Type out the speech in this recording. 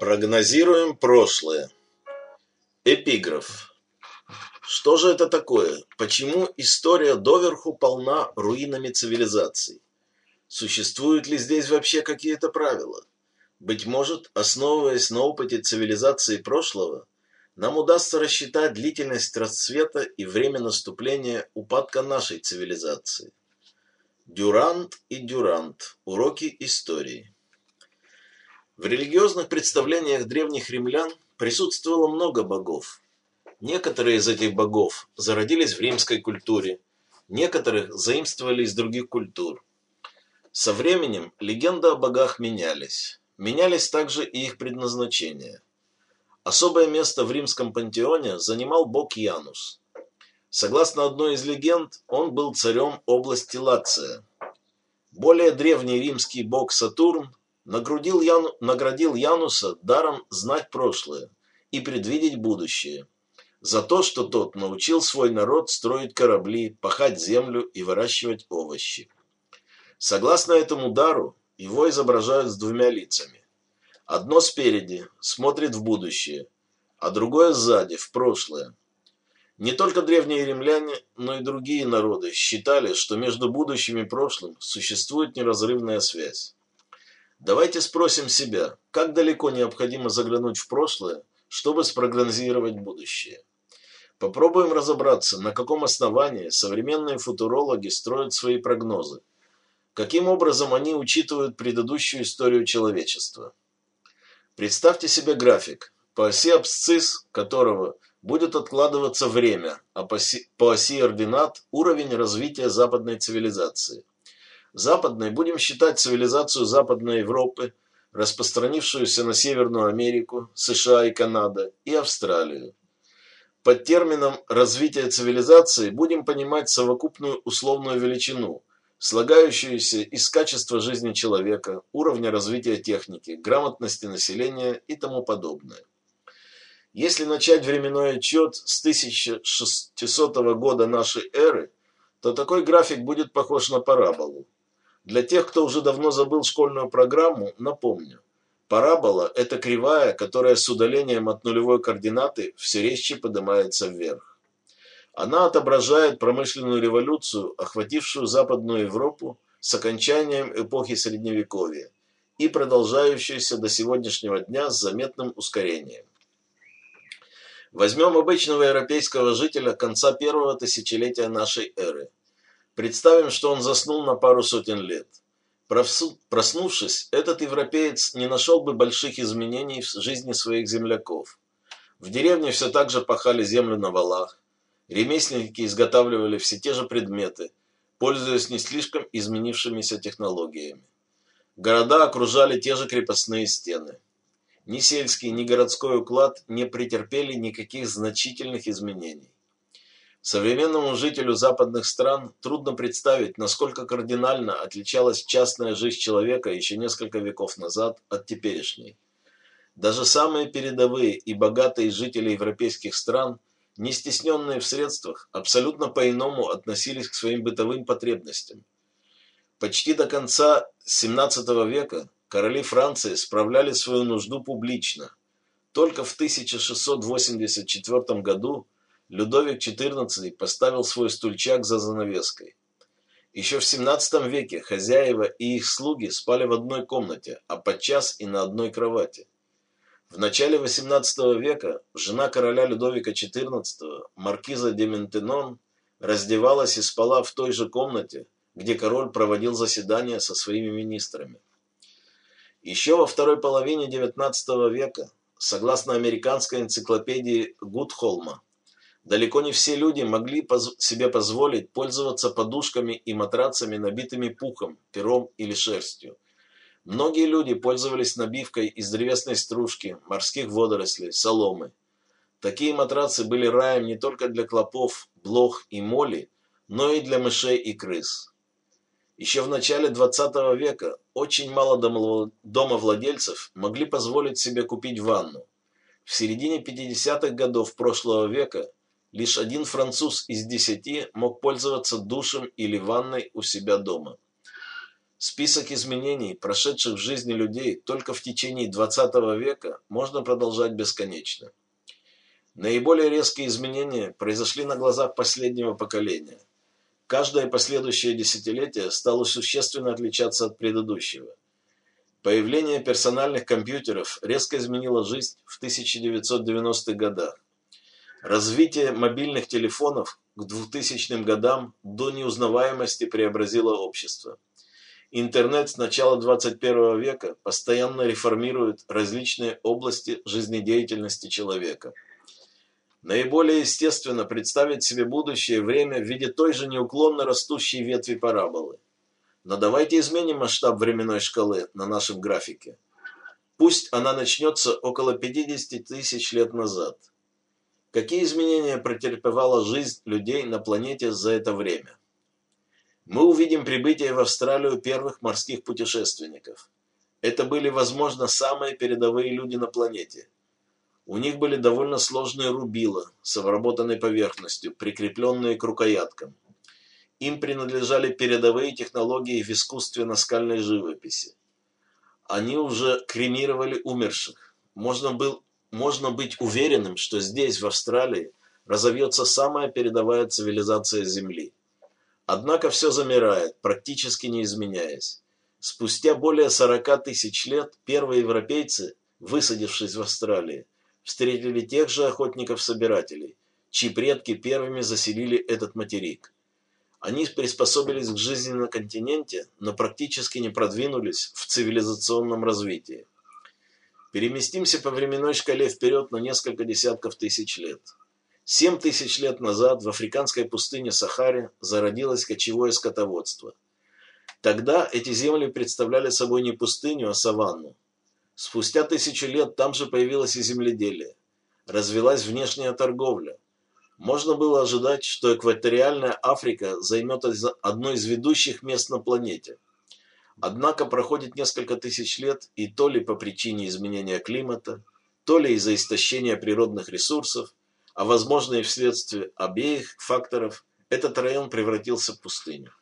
Прогнозируем прошлое. Эпиграф. Что же это такое? Почему история доверху полна руинами цивилизаций? Существуют ли здесь вообще какие-то правила? Быть может, основываясь на опыте цивилизации прошлого, нам удастся рассчитать длительность расцвета и время наступления упадка нашей цивилизации. Дюрант и Дюрант. Уроки истории. В религиозных представлениях древних римлян присутствовало много богов. Некоторые из этих богов зародились в римской культуре, некоторых заимствовали из других культур. Со временем легенды о богах менялись. Менялись также и их предназначения. Особое место в римском пантеоне занимал бог Янус. Согласно одной из легенд, он был царем области Лация. Более древний римский бог Сатурн нагрудил Яну, наградил Януса даром знать прошлое и предвидеть будущее, за то, что тот научил свой народ строить корабли, пахать землю и выращивать овощи. Согласно этому дару, его изображают с двумя лицами. Одно спереди, смотрит в будущее, а другое сзади, в прошлое. Не только древние римляне, но и другие народы считали, что между будущим и прошлым существует неразрывная связь. Давайте спросим себя, как далеко необходимо заглянуть в прошлое, чтобы спрогнозировать будущее. Попробуем разобраться, на каком основании современные футурологи строят свои прогнозы. Каким образом они учитывают предыдущую историю человечества. Представьте себе график, по оси абсцисс которого будет откладываться время, а по оси, ординат – уровень развития западной цивилизации. Западной будем считать цивилизацию Западной Европы, распространившуюся на Северную Америку, США и Канада, и Австралию. Под термином «развитие цивилизации» будем понимать совокупную условную величину, слагающуюся из качества жизни человека, уровня развития техники, грамотности населения и тому подобное. Если начать временной отчет с 1600 года нашей эры, то такой график будет похож на параболу. Для тех, кто уже давно забыл школьную программу, напомню. Парабола – это кривая, которая с удалением от нулевой координаты все резче поднимается вверх. Она отображает промышленную революцию, охватившую Западную Европу с окончанием эпохи Средневековья и продолжающуюся до сегодняшнего дня с заметным ускорением. Возьмем обычного европейского жителя конца первого тысячелетия нашей эры – Представим, что он заснул на пару сотен лет. Проснувшись, этот европеец не нашел бы больших изменений в жизни своих земляков. В деревне все так же пахали землю на валах. Ремесленники изготавливали все те же предметы, пользуясь не слишком изменившимися технологиями. Города окружали те же крепостные стены. Ни сельский, ни городской уклад не претерпели никаких значительных изменений. Современному жителю западных стран трудно представить, насколько кардинально отличалась частная жизнь человека еще несколько веков назад от теперешней. Даже самые передовые и богатые жители европейских стран, не стесненные в средствах, абсолютно по-иному относились к своим бытовым потребностям. Почти до конца XVII века короли Франции справляли свою нужду публично. Только в 1684 году Людовик XIV поставил свой стульчак за занавеской. Еще в XVII веке хозяева и их слуги спали в одной комнате, а подчас и на одной кровати. В начале XVIII века жена короля Людовика XIV, маркиза де Ментенон, раздевалась и спала в той же комнате, где король проводил заседания со своими министрами. Еще во второй половине XIX века, согласно американской энциклопедии Гудхолма, Далеко не все люди могли поз себе позволить пользоваться подушками и матрацами, набитыми пухом, пером или шерстью. Многие люди пользовались набивкой из древесной стружки, морских водорослей, соломы. Такие матрацы были раем не только для клопов, блох и моли, но и для мышей и крыс. Еще в начале 20 века очень мало домовладельцев могли позволить себе купить ванну. В середине 50-х годов прошлого века Лишь один француз из десяти мог пользоваться душем или ванной у себя дома. Список изменений, прошедших в жизни людей только в течение 20 века, можно продолжать бесконечно. Наиболее резкие изменения произошли на глазах последнего поколения. Каждое последующее десятилетие стало существенно отличаться от предыдущего. Появление персональных компьютеров резко изменило жизнь в 1990-х годах. Развитие мобильных телефонов к 2000 годам до неузнаваемости преобразило общество. Интернет с начала 21 века постоянно реформирует различные области жизнедеятельности человека. Наиболее естественно представить себе будущее время в виде той же неуклонно растущей ветви параболы. Но давайте изменим масштаб временной шкалы на нашем графике. Пусть она начнется около 50 тысяч лет назад. Какие изменения претерпевала жизнь людей на планете за это время? мы увидим прибытие в Австралию первых морских путешественников. Это были, возможно, самые передовые люди на планете. У них были довольно сложные рубила с обработанной поверхностью, прикрепленные к рукояткам. Им принадлежали передовые технологии в искусственно-скальной живописи. Они уже кремировали умерших. Можно, был, можно быть уверенным, что здесь, в Австралии, разовьется самая передовая цивилизация Земли – Однако все замирает, практически не изменяясь. Спустя более 40 тысяч лет первые европейцы, высадившись в Австралии, встретили тех же охотников-собирателей, чьи предки первыми заселили этот материк. Они приспособились к жизни на континенте, но практически не продвинулись в цивилизационном развитии. Переместимся по временной шкале вперед на несколько десятков тысяч лет. Семь тысяч лет назад в африканской пустыне Сахаре зародилось кочевое скотоводство. Тогда эти земли представляли собой не пустыню, а саванну. Спустя тысячу лет там же появилось и земледелие. Развилась внешняя торговля. Можно было ожидать, что экваториальная Африка займет одно из ведущих мест на планете. Однако проходит несколько тысяч лет, и то ли по причине изменения климата, то ли из-за истощения природных ресурсов, а возможно и вследствие обеих факторов, этот район превратился в пустыню.